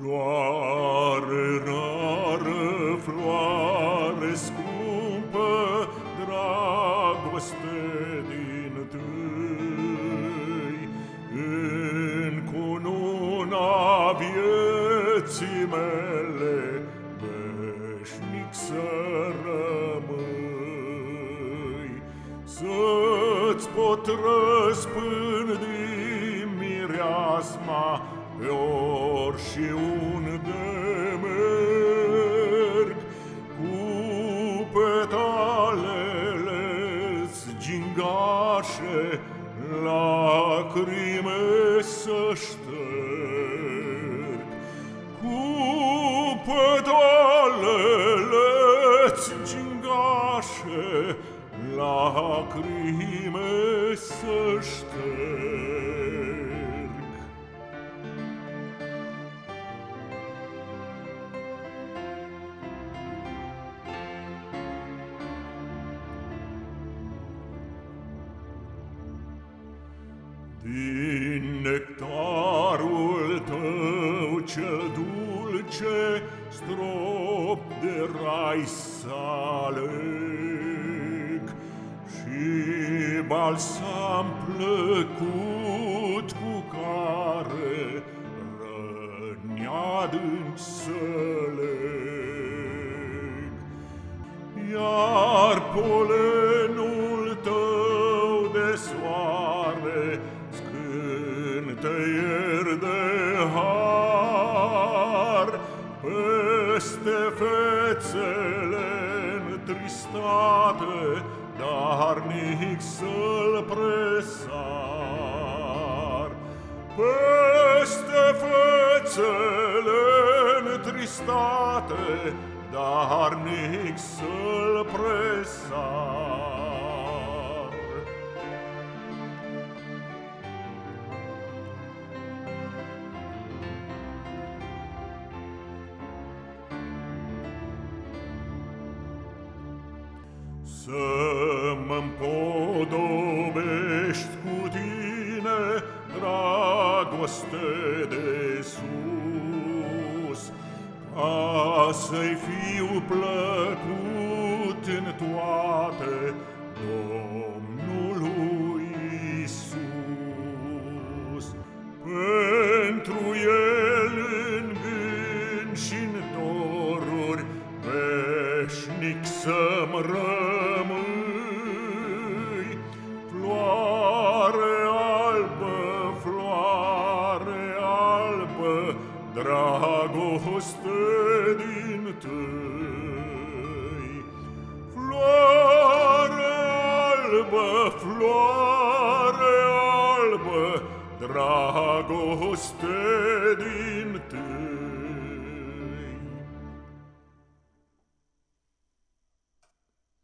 Floare rară, floare scumpă, dragoste din tâi, În cununa vieții mele, veșnic să rămâi. Să-ți pot răspândi mireasma pe ori și unde merg Cu petalele gingașe Lacrime să șterg. Cu petalele gingașe Lacrime să șterg Din nectarul tău cel dulce Strop de rai să aleg. Și balsam plăcut cu care Răni adânci să leg. Iar polenul Peste fețele întristate Darnic să-l presar. Peste fețele întristate Darnic să-l presar mă împodobești cu tine, dragoste de sus, Ca să-i fiu plăcut în toate Domnului Isus. Pentru El în gând și în doruri veșnic să-mi rămâi, dragoste din tăi. Floare albă, floare albă, dragoste din.